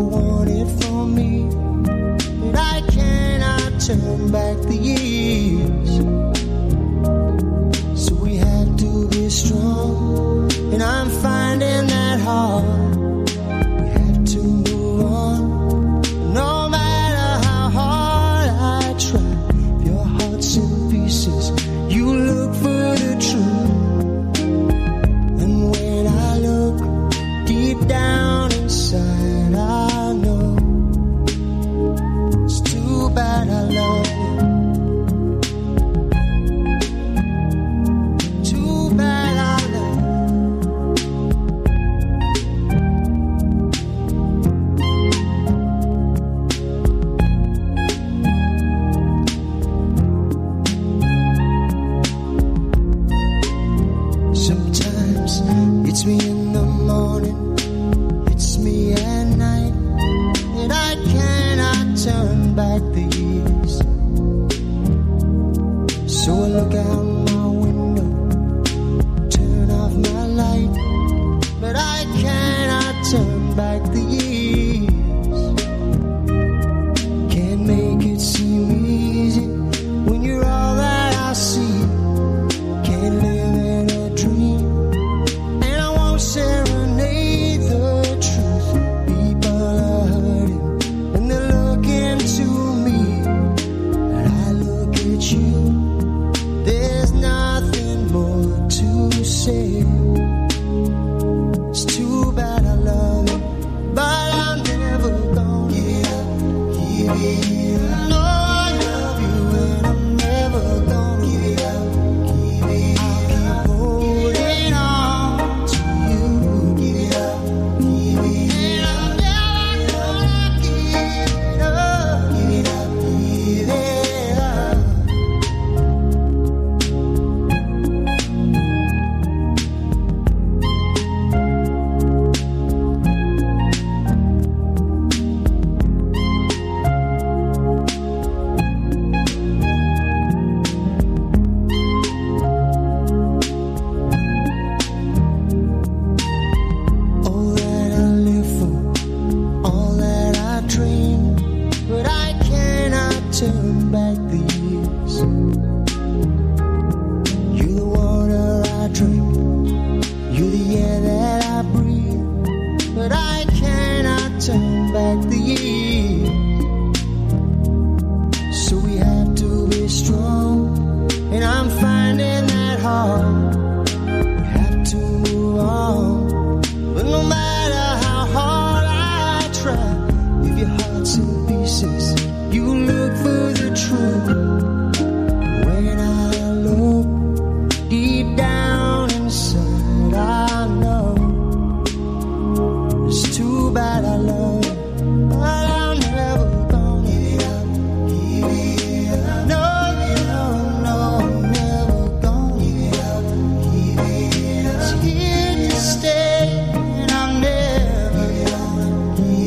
want it from me, but I cannot turn back the years.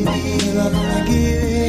give it up, I give it